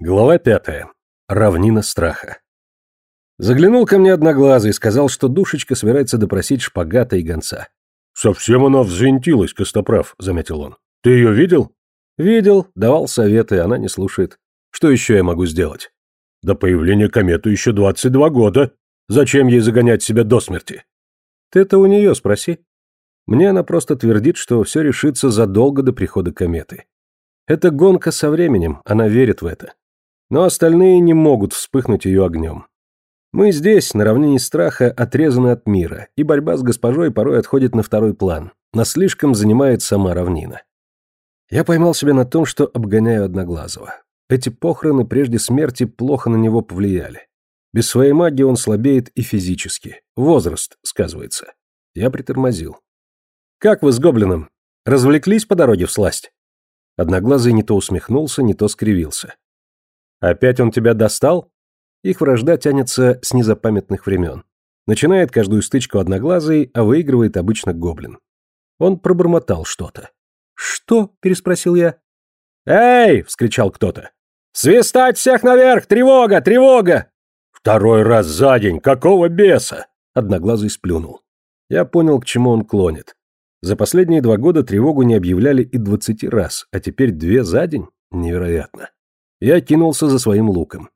Глава пятая. Равнина страха. Заглянул ко мне одноглазый и сказал, что душечка собирается допросить шпагата и гонца. «Совсем она взвинтилась, Костоправ», — заметил он. «Ты ее видел?» «Видел, давал советы, она не слушает. Что еще я могу сделать?» «До появления кометы еще 22 года. Зачем ей загонять себя до смерти?» «Ты это у нее спроси». Мне она просто твердит, что все решится задолго до прихода кометы. Это гонка со временем, она верит в это но остальные не могут вспыхнуть ее огнем. Мы здесь, на равнине страха, отрезаны от мира, и борьба с госпожой порой отходит на второй план. Нас слишком занимает сама равнина. Я поймал себя на том, что обгоняю Одноглазого. Эти похороны прежде смерти плохо на него повлияли. Без своей магии он слабеет и физически. Возраст сказывается. Я притормозил. «Как вы с гоблином? Развлеклись по дороге в сласть?» Одноглазый не то усмехнулся, не то скривился. Опять он тебя достал? Их вражда тянется с незапамятных времен. Начинает каждую стычку одноглазый, а выигрывает обычно гоблин. Он пробормотал что-то. «Что?» – переспросил я. «Эй!» – вскричал кто-то. «Свистать всех наверх! Тревога! Тревога!» «Второй раз за день! Какого беса?» Одноглазый сплюнул. Я понял, к чему он клонит. За последние два года тревогу не объявляли и двадцати раз, а теперь две за день? Невероятно. Я кинулся за своим луком.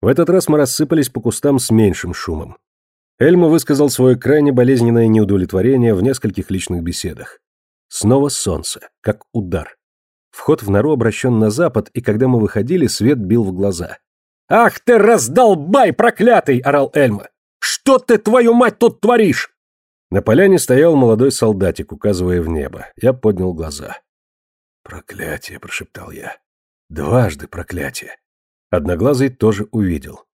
В этот раз мы рассыпались по кустам с меньшим шумом. Эльма высказал свое крайне болезненное неудовлетворение в нескольких личных беседах. Снова солнце, как удар. Вход в нору обращен на запад, и когда мы выходили, свет бил в глаза. «Ах ты, раздолбай проклятый!» – орал Эльма. «Что ты, твою мать, тут творишь?» На поляне стоял молодой солдатик, указывая в небо. Я поднял глаза. «Проклятие!» – прошептал я. Дважды проклятие. Одноглазый тоже увидел.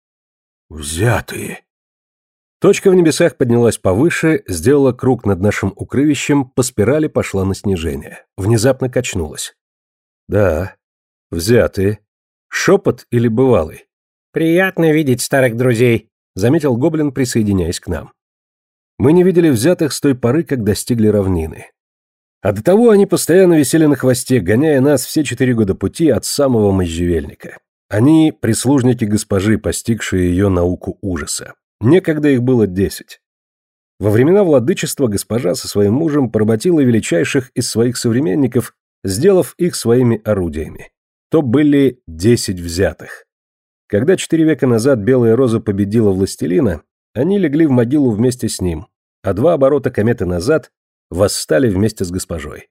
«Взятые!» Точка в небесах поднялась повыше, сделала круг над нашим укрывищем, по спирали пошла на снижение. Внезапно качнулась. «Да, взятые. Шепот или бывалый?» «Приятно видеть старых друзей», — заметил гоблин, присоединяясь к нам. Мы не видели взятых с той поры, как достигли равнины. А до того они постоянно висели на хвосте, гоняя нас все четыре года пути от самого можжевельника. Они – прислужники госпожи, постигшие ее науку ужаса. Некогда их было десять. Во времена владычества госпожа со своим мужем поработила величайших из своих современников, сделав их своими орудиями. То были десять взятых. Когда четыре века назад Белая Роза победила властелина, они легли в могилу вместе с ним, а два оборота кометы назад восстали вместе с госпожой.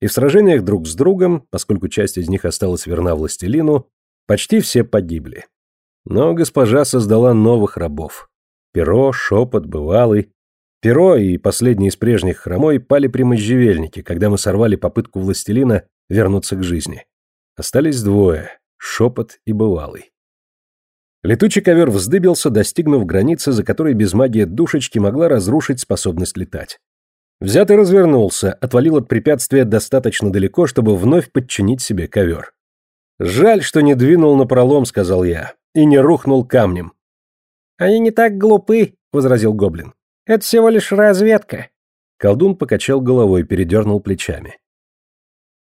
И в сражениях друг с другом, поскольку часть из них осталась верна властелину, почти все погибли. Но госпожа создала новых рабов. Перо, шепот, бывалый. Перо и последний из прежних хромой пали при можжевельнике, когда мы сорвали попытку властелина вернуться к жизни. Остались двое — шепот и бывалый. Летучий ковер вздыбился, достигнув границы, за которой без магии душечки могла разрушить способность летать. Взятый развернулся, отвалил от препятствия достаточно далеко, чтобы вновь подчинить себе ковер. «Жаль, что не двинул на пролом», — сказал я, — «и не рухнул камнем». «Они не так глупы», — возразил гоблин. «Это всего лишь разведка». Колдун покачал головой, передернул плечами.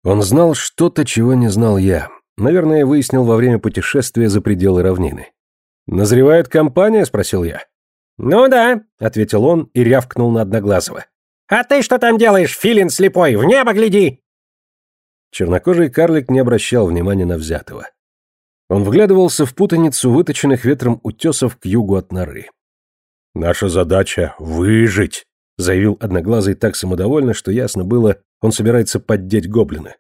Он знал что-то, чего не знал я. Наверное, выяснил во время путешествия за пределы равнины. «Назревает компания?» — спросил я. «Ну да», — ответил он и рявкнул на Одноглазого. «А ты что там делаешь, филин слепой? В небо гляди!» Чернокожий карлик не обращал внимания на взятого. Он вглядывался в путаницу выточенных ветром утесов к югу от норы. «Наша задача — выжить», — заявил Одноглазый так самодовольно, что ясно было, он собирается поддеть гоблина.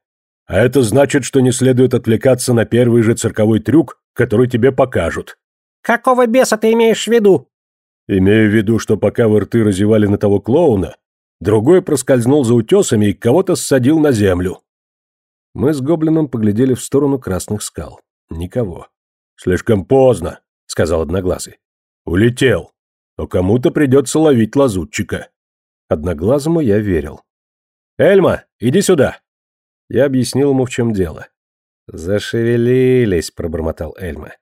«А это значит, что не следует отвлекаться на первый же цирковой трюк, который тебе покажут». «Какого беса ты имеешь в виду?» «Имею в виду, что пока вы рты разевали на того клоуна, Другой проскользнул за утесами и кого-то ссадил на землю. Мы с гоблином поглядели в сторону красных скал. Никого. «Слишком поздно», — сказал Одноглазый. «Улетел. Но кому-то придется ловить лазутчика». Одноглазому я верил. «Эльма, иди сюда!» Я объяснил ему, в чем дело. «Зашевелились», — пробормотал Эльма.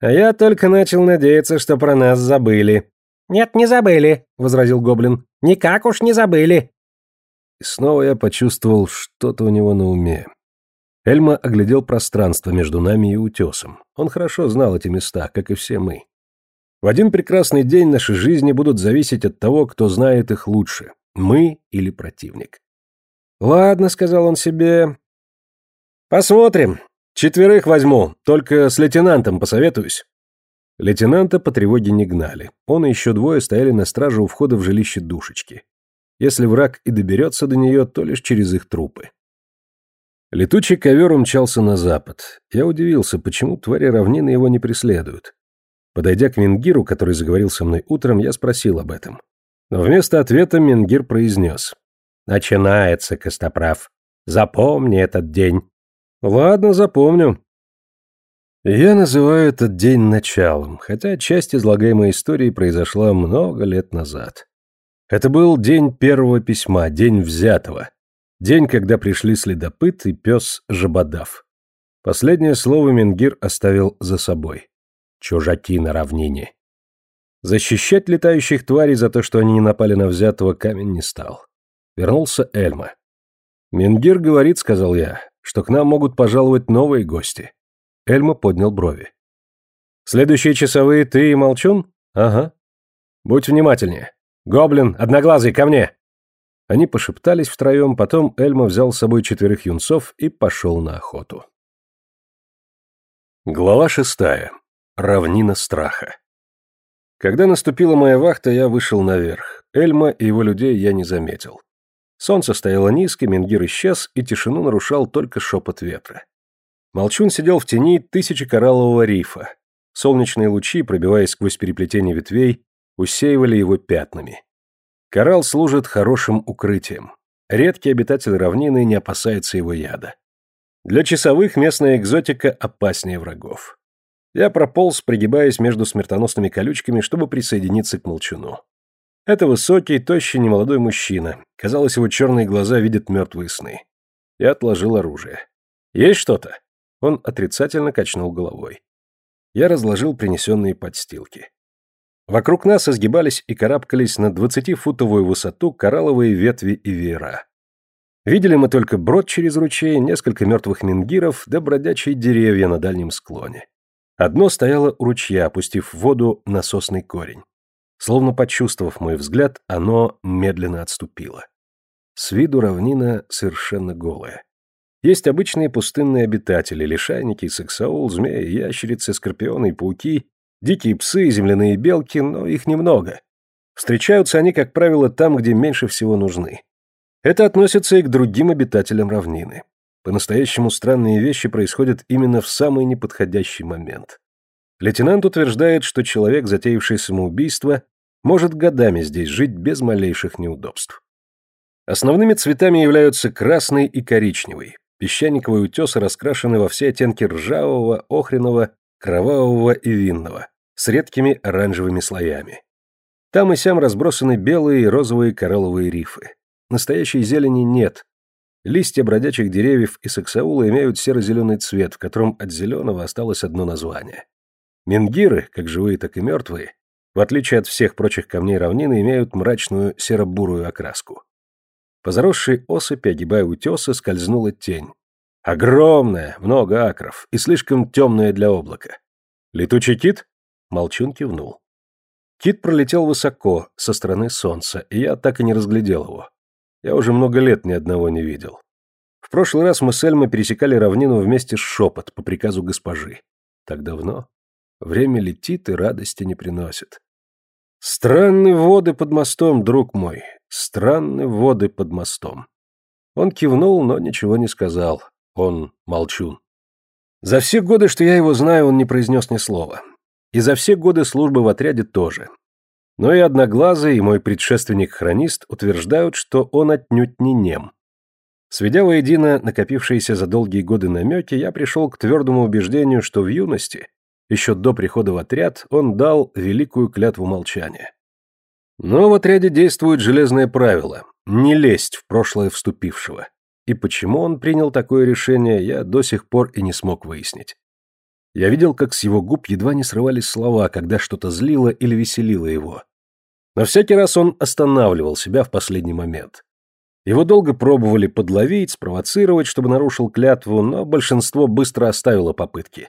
«А я только начал надеяться, что про нас забыли». «Нет, не забыли», — возразил гоблин. «Никак уж не забыли». И снова я почувствовал что-то у него на уме. Эльма оглядел пространство между нами и утесом. Он хорошо знал эти места, как и все мы. В один прекрасный день наши жизни будут зависеть от того, кто знает их лучше, мы или противник. «Ладно», — сказал он себе. «Посмотрим. Четверых возьму, только с лейтенантом посоветуюсь». Лейтенанта по тревоге не гнали. Он и еще двое стояли на страже у входа в жилище душечки. Если враг и доберется до нее, то лишь через их трупы. Летучий ковер умчался на запад. Я удивился, почему твари равнины его не преследуют. Подойдя к Менгиру, который заговорил со мной утром, я спросил об этом. Но вместо ответа Менгир произнес. «Начинается, Костоправ. Запомни этот день». «Ладно, запомню. Я называю этот день началом, хотя часть излагаемой истории произошла много лет назад. Это был день первого письма, день взятого. День, когда пришли следопыт и пес Жабодав. Последнее слово Менгир оставил за собой. Чужаки на равнине. Защищать летающих тварей за то, что они не напали на взятого, камень не стал. Вернулся Эльма. «Менгир говорит, — сказал я, — что к нам могут пожаловать новые гости. Эльма поднял брови. «Следующие часовые ты и Молчун?» «Ага». «Будь внимательнее. Гоблин, одноглазый, ко мне!» Они пошептались втроем, потом Эльма взял с собой четверых юнцов и пошел на охоту. Глава шестая. Равнина страха. Когда наступила моя вахта, я вышел наверх. Эльма и его людей я не заметил. Солнце стояло низко, Менгир исчез, и тишину нарушал только шепот ветра. Молчун сидел в тени тысячи кораллового рифа. Солнечные лучи, пробиваясь сквозь переплетение ветвей, усеивали его пятнами. Коралл служит хорошим укрытием. Редкий обитатель равнины не опасается его яда. Для часовых местная экзотика опаснее врагов. Я прополз, пригибаясь между смертоносными колючками, чтобы присоединиться к молчуну. Это высокий, тощий, немолодой мужчина. Казалось, его черные глаза видят мертвые сны. Я отложил оружие. «Есть что-то?» Он отрицательно качнул головой. Я разложил принесенные подстилки. Вокруг нас изгибались и карабкались на двадцатифутовую высоту коралловые ветви и веера. Видели мы только брод через ручей, несколько мертвых мингиров да бродячие деревья на дальнем склоне. Одно стояло у ручья, опустив в воду насосный корень. Словно почувствовав мой взгляд, оно медленно отступило. С виду равнина совершенно голая. Есть обычные пустынные обитатели, лишайники, сексаул, змеи, ящерицы, скорпионы и пауки, дикие псы, земляные белки, но их немного. Встречаются они, как правило, там, где меньше всего нужны. Это относится и к другим обитателям равнины. По-настоящему странные вещи происходят именно в самый неподходящий момент. Лейтенант утверждает, что человек, затеявший самоубийство, может годами здесь жить без малейших неудобств. Основными цветами являются красный и коричневый, Песчаниковые утесы раскрашены во все оттенки ржавого, охренного, кровавого и винного, с редкими оранжевыми слоями. Там и сям разбросаны белые и розовые коралловые рифы. Настоящей зелени нет. Листья бродячих деревьев и саксаула имеют серо-зеленый цвет, в котором от зеленого осталось одно название. Менгиры, как живые, так и мертвые, в отличие от всех прочих камней равнины, имеют мрачную серо-бурую окраску. По заросшей осыпи, огибая утесы, скользнула тень. Огромная, много акров, и слишком темная для облака. «Летучий кит?» Молчун кивнул. Кит пролетел высоко, со стороны солнца, и я так и не разглядел его. Я уже много лет ни одного не видел. В прошлый раз мы с Эльмой пересекали равнину вместе с шепот по приказу госпожи. Так давно. Время летит и радости не приносит. Странные воды под мостом, друг мой. Странные воды под мостом. Он кивнул, но ничего не сказал. Он молчун. За все годы, что я его знаю, он не произнес ни слова. И за все годы службы в отряде тоже. Но и Одноглазый, и мой предшественник-хронист утверждают, что он отнюдь не нем. Сведя воедино накопившиеся за долгие годы намеки, я пришел к твердому убеждению, что в юности, еще до прихода в отряд, он дал великую клятву молчания. Но в отряде действует железное правило – не лезть в прошлое вступившего. И почему он принял такое решение, я до сих пор и не смог выяснить. Я видел, как с его губ едва не срывались слова, когда что-то злило или веселило его. Но всякий раз он останавливал себя в последний момент. Его долго пробовали подловить, спровоцировать, чтобы нарушил клятву, но большинство быстро оставило попытки.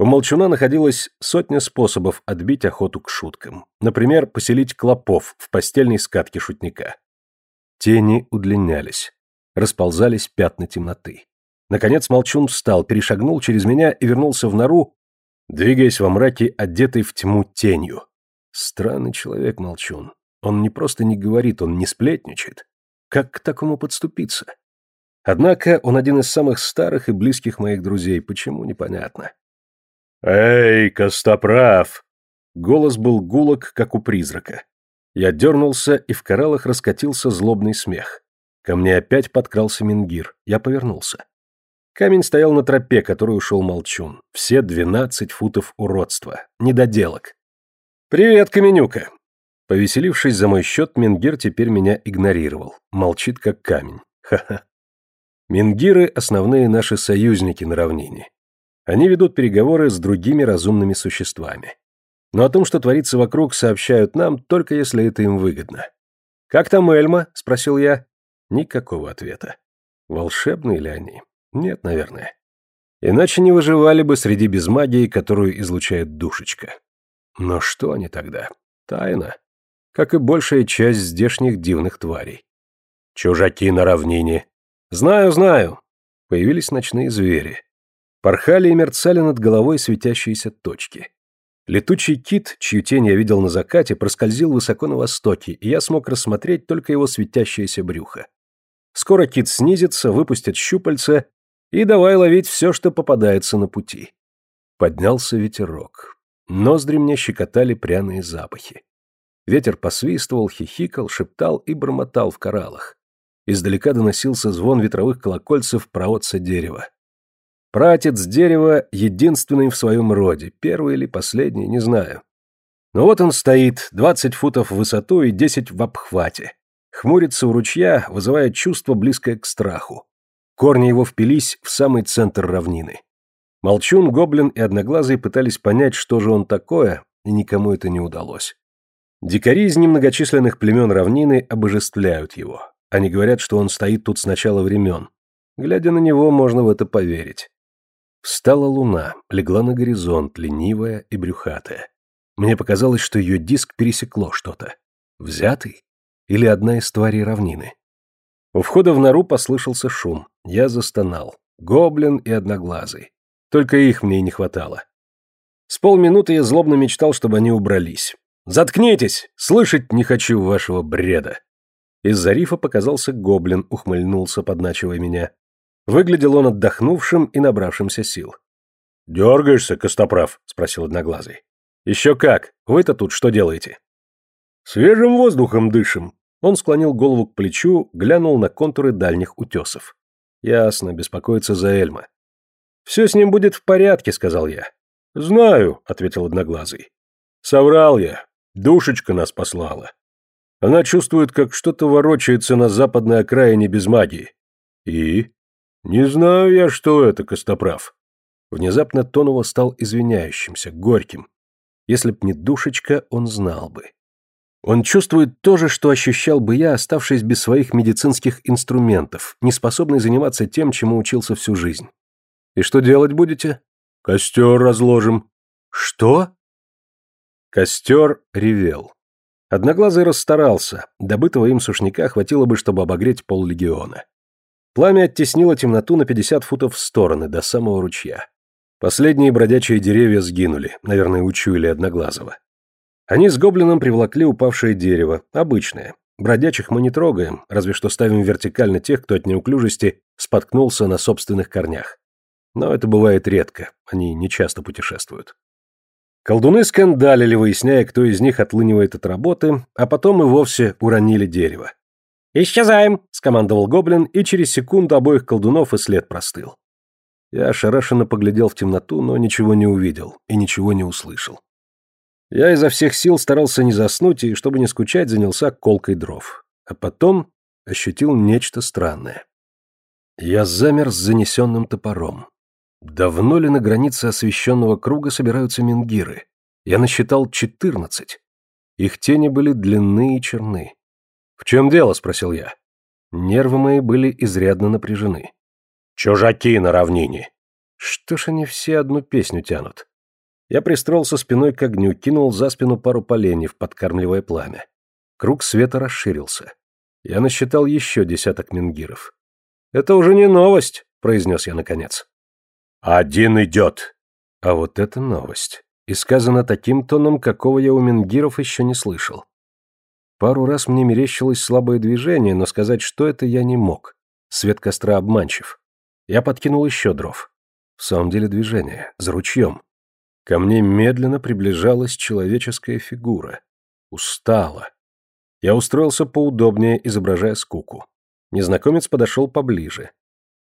У Молчуна находилось сотня способов отбить охоту к шуткам. Например, поселить клопов в постельной скатке шутника. Тени удлинялись. Расползались пятна темноты. Наконец Молчун встал, перешагнул через меня и вернулся в нору, двигаясь во мраке, одетый в тьму тенью. Странный человек Молчун. Он не просто не говорит, он не сплетничает. Как к такому подступиться? Однако он один из самых старых и близких моих друзей. Почему, непонятно. «Эй, Костоправ!» Голос был гулок, как у призрака. Я дернулся, и в кораллах раскатился злобный смех. Ко мне опять подкрался Мингир. Я повернулся. Камень стоял на тропе, которой ушел Молчун. Все двенадцать футов уродства. Недоделок. «Привет, Каменюка!» Повеселившись за мой счет, Мингир теперь меня игнорировал. Молчит, как камень. Ха-ха. Мингиры — основные наши союзники на равнине. Они ведут переговоры с другими разумными существами. Но о том, что творится вокруг, сообщают нам, только если это им выгодно. «Как там Эльма?» – спросил я. Никакого ответа. Волшебные ли они? Нет, наверное. Иначе не выживали бы среди безмагии, которую излучает душечка. Но что они тогда? Тайна. Как и большая часть здешних дивных тварей. Чужаки на равнине. Знаю, знаю. Появились ночные звери. Порхали и мерцали над головой светящиеся точки. Летучий кит, чью тень я видел на закате, проскользил высоко на востоке, и я смог рассмотреть только его светящееся брюхо. Скоро кит снизится, выпустит щупальца, и давай ловить все, что попадается на пути. Поднялся ветерок. Ноздри мне щекотали пряные запахи. Ветер посвистывал, хихикал, шептал и бормотал в кораллах. Издалека доносился звон ветровых колокольцев про отца дерева. Пратец дерева единственный в своем роде, первый или последний, не знаю. Но вот он стоит, двадцать футов в высоту и десять в обхвате. Хмурится у ручья, вызывая чувство, близкое к страху. Корни его впились в самый центр равнины. Молчун, Гоблин и Одноглазый пытались понять, что же он такое, и никому это не удалось. Дикари из немногочисленных племен равнины обожествляют его. Они говорят, что он стоит тут с начала времен. Глядя на него, можно в это поверить. Встала луна, легла на горизонт, ленивая и брюхатая. Мне показалось, что ее диск пересекло что-то. Взятый? Или одна из тварей равнины? У входа в нору послышался шум. Я застонал. Гоблин и одноглазый. Только их мне и не хватало. С полминуты я злобно мечтал, чтобы они убрались. «Заткнитесь! Слышать не хочу вашего бреда!» Из-за рифа показался гоблин, ухмыльнулся, подначивая меня. Выглядел он отдохнувшим и набравшимся сил. «Дергаешься, Костоправ?» – спросил Одноглазый. «Еще как! Вы-то тут что делаете?» «Свежим воздухом дышим!» Он склонил голову к плечу, глянул на контуры дальних утесов. «Ясно, беспокоится за Эльма». «Все с ним будет в порядке», — сказал я. «Знаю», — ответил Одноглазый. «Соврал я. Душечка нас послала. Она чувствует, как что-то ворочается на западной окраине без магии. И? «Не знаю я, что это, Костоправ». Внезапно тон его стал извиняющимся, горьким. Если б не душечка, он знал бы. Он чувствует то же, что ощущал бы я, оставшись без своих медицинских инструментов, не способный заниматься тем, чему учился всю жизнь. «И что делать будете?» «Костер разложим». «Что?» Костер ревел. Одноглазый расстарался, добытого им сушняка хватило бы, чтобы обогреть пол легиона. Пламя оттеснило темноту на 50 футов в стороны, до самого ручья. Последние бродячие деревья сгинули, наверное, учуяли Одноглазого. Они с гоблином приволокли упавшее дерево, обычное. Бродячих мы не трогаем, разве что ставим вертикально тех, кто от неуклюжести споткнулся на собственных корнях. Но это бывает редко, они не часто путешествуют. Колдуны скандалили, выясняя, кто из них отлынивает от работы, а потом и вовсе уронили дерево. «Исчезаем!» — скомандовал гоблин, и через секунду обоих колдунов и след простыл. Я ошарашенно поглядел в темноту, но ничего не увидел и ничего не услышал. Я изо всех сил старался не заснуть и, чтобы не скучать, занялся колкой дров. А потом ощутил нечто странное. Я замер с занесенным топором. Давно ли на границе освещенного круга собираются менгиры? Я насчитал четырнадцать. Их тени были длинны и черны. «В чем дело?» – спросил я. Нервы мои были изрядно напряжены. «Чужаки на равнине!» Что ж они все одну песню тянут? Я пристроился спиной к огню, кинул за спину пару поленьев, подкармливая пламя. Круг света расширился. Я насчитал еще десяток менгиров. «Это уже не новость», — произнес я наконец. «Один идет». А вот это новость. И сказано таким тоном, какого я у менгиров еще не слышал. Пару раз мне мерещилось слабое движение, но сказать, что это, я не мог. Свет костра обманчив. Я подкинул еще дров. В самом деле движение, за ручьем. Ко мне медленно приближалась человеческая фигура. Устала. Я устроился поудобнее, изображая скуку. Незнакомец подошел поближе.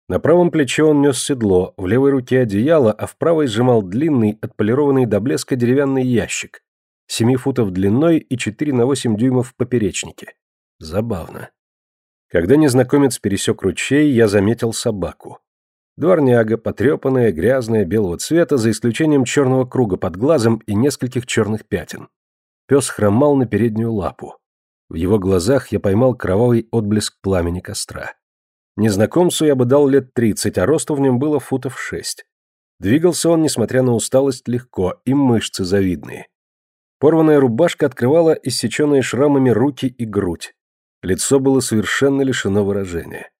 На правом плече он нес седло, в левой руке одеяло, а в правой сжимал длинный, отполированный до блеска деревянный ящик. Семи футов длиной и четыре на восемь дюймов в поперечнике. Забавно. Когда незнакомец пересек ручей, я заметил собаку. Дворняга, потрепанная, грязная, белого цвета, за исключением черного круга под глазом и нескольких черных пятен. Пес хромал на переднюю лапу. В его глазах я поймал кровавый отблеск пламени костра. Незнакомцу я бы дал лет тридцать, а росту в нем было футов шесть. Двигался он, несмотря на усталость, легко, и мышцы завидные. Порванная рубашка открывала иссеченные шрамами руки и грудь. Лицо было совершенно лишено выражения.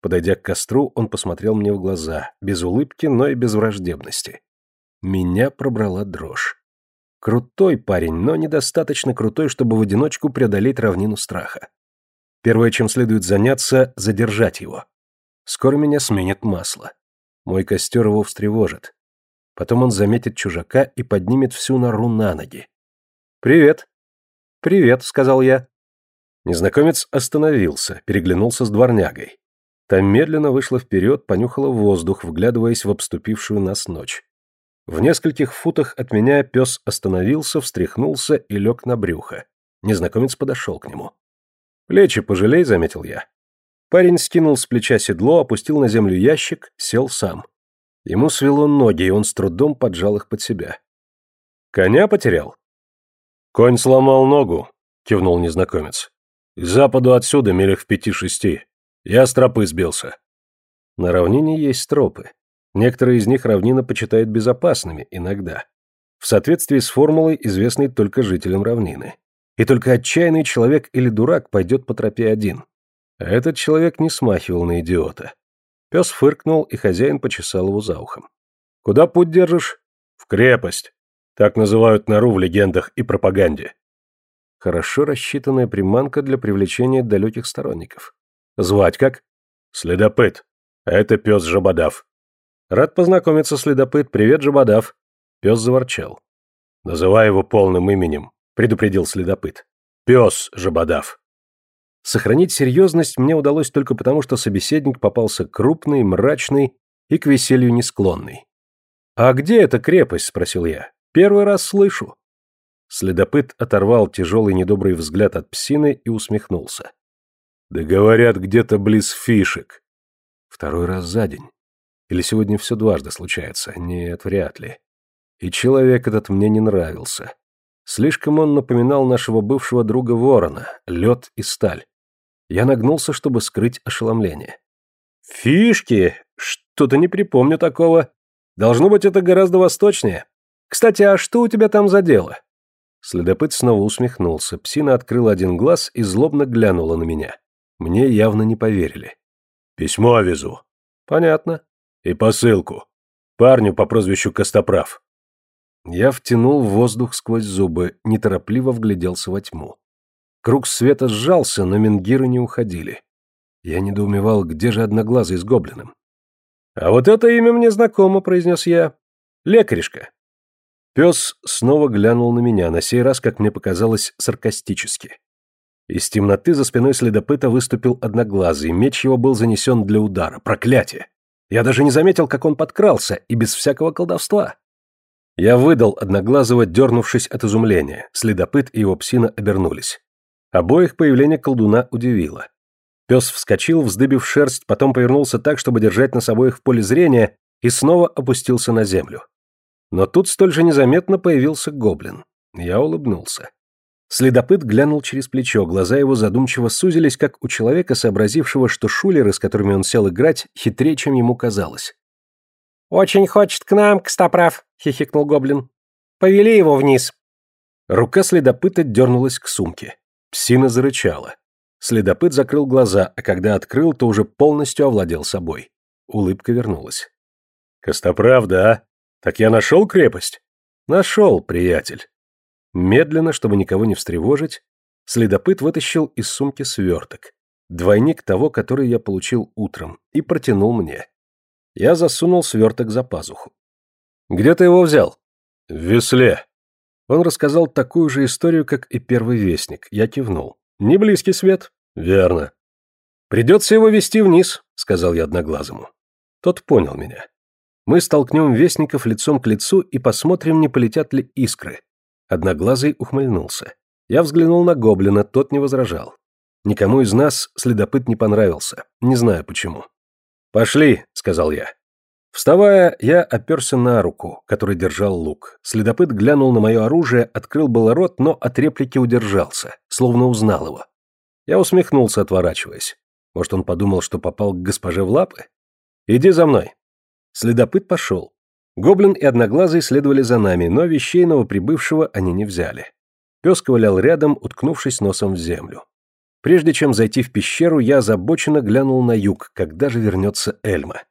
Подойдя к костру, он посмотрел мне в глаза, без улыбки, но и без враждебности. Меня пробрала дрожь. Крутой парень, но недостаточно крутой, чтобы в одиночку преодолеть равнину страха. Первое, чем следует заняться, задержать его. Скоро меня сменит масло. Мой костер его встревожит. Потом он заметит чужака и поднимет всю нору на ноги. «Привет». «Привет», — сказал я. Незнакомец остановился, переглянулся с дворнягой. Та медленно вышла вперед, понюхала воздух, вглядываясь в обступившую нас ночь. В нескольких футах от меня пес остановился, встряхнулся и лег на брюхо. Незнакомец подошел к нему. «Плечи пожалей», — заметил я. Парень скинул с плеча седло, опустил на землю ящик, сел сам. Ему свело ноги, и он с трудом поджал их под себя. «Коня потерял?» «Конь сломал ногу», — кивнул незнакомец. «К западу отсюда, милях в пяти-шести. Я с тропы сбился». На равнине есть тропы. Некоторые из них равнина почитает безопасными, иногда. В соответствии с формулой, известной только жителям равнины. И только отчаянный человек или дурак пойдет по тропе один. А этот человек не смахивал на идиота. Пес фыркнул, и хозяин почесал его за ухом. «Куда путь держишь?» «В крепость. Так называют нору в легендах и пропаганде. Хорошо рассчитанная приманка для привлечения далеких сторонников. Звать как? Следопыт. А это пес Жабодав. Рад познакомиться, следопыт. Привет, Жабодав. Пес заворчал. Называй его полным именем, предупредил следопыт. Пес Жабодав. Сохранить серьезность мне удалось только потому, что собеседник попался крупный, мрачный и к веселью не склонный. «А где эта крепость?» – спросил я. Первый раз слышу. Следопыт оторвал тяжелый недобрый взгляд от псины и усмехнулся. Да говорят, где-то близ фишек. Второй раз за день. Или сегодня все дважды случается? Нет, вряд ли. И человек этот мне не нравился. Слишком он напоминал нашего бывшего друга Ворона, лед и сталь. Я нагнулся, чтобы скрыть ошеломление. «Фишки? Что-то не припомню такого. Должно быть, это гораздо восточнее. Кстати, а что у тебя там за дело?» Следопыт снова усмехнулся, псина открыла один глаз и злобно глянула на меня. Мне явно не поверили. «Письмо везу». «Понятно». «И посылку. Парню по прозвищу Костоправ». Я втянул воздух сквозь зубы, неторопливо вгляделся во тьму. Круг света сжался, но менгиры не уходили. Я недоумевал, где же одноглазый с гоблином. «А вот это имя мне знакомо», — произнес я. «Лекаришка». Пес снова глянул на меня, на сей раз, как мне показалось, саркастически. Из темноты за спиной следопыта выступил одноглазый, меч его был занесен для удара. Проклятие! Я даже не заметил, как он подкрался, и без всякого колдовства. Я выдал одноглазого, дернувшись от изумления. Следопыт и его псина обернулись. Обоих появление колдуна удивило. Пес вскочил, вздыбив шерсть, потом повернулся так, чтобы держать нас обоих в поле зрения, и снова опустился на землю. Но тут столь же незаметно появился гоблин. Я улыбнулся. Следопыт глянул через плечо, глаза его задумчиво сузились, как у человека, сообразившего, что шулеры, с которыми он сел играть, хитрее, чем ему казалось. «Очень хочет к нам, Костоправ», — хихикнул гоблин. «Повели его вниз». Рука следопыта дернулась к сумке. Псина зарычала. Следопыт закрыл глаза, а когда открыл, то уже полностью овладел собой. Улыбка вернулась. «Костоправ, да? Так я нашел крепость?» «Нашел, приятель». Медленно, чтобы никого не встревожить, следопыт вытащил из сумки сверток, двойник того, который я получил утром, и протянул мне. Я засунул сверток за пазуху. «Где ты его взял?» «В весле». Он рассказал такую же историю, как и первый вестник. Я кивнул. «Не близкий свет?» «Верно». «Придется его вести вниз», — сказал я одноглазому. Тот понял меня. Мы столкнем вестников лицом к лицу и посмотрим, не полетят ли искры. Одноглазый ухмыльнулся. Я взглянул на гоблина, тот не возражал. Никому из нас следопыт не понравился, не знаю почему. «Пошли», — сказал я. Вставая, я оперся на руку, который держал лук. Следопыт глянул на мое оружие, открыл было рот, но от реплики удержался, словно узнал его. Я усмехнулся, отворачиваясь. Может, он подумал, что попал к госпоже в лапы? «Иди за мной». Следопыт пошел. Гоблин и Одноглазый следовали за нами, но вещей новоприбывшего они не взяли. Пес ковылял рядом, уткнувшись носом в землю. Прежде чем зайти в пещеру, я озабоченно глянул на юг, когда же вернется Эльма.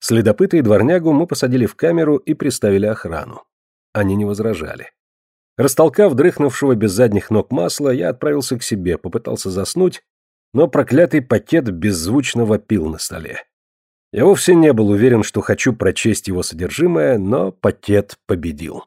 Следопыта и дворнягу мы посадили в камеру и приставили охрану. Они не возражали. Растолкав дрыхнувшего без задних ног масла, я отправился к себе, попытался заснуть, но проклятый пакет беззвучно вопил на столе. Я вовсе не был уверен, что хочу прочесть его содержимое, но пакет победил.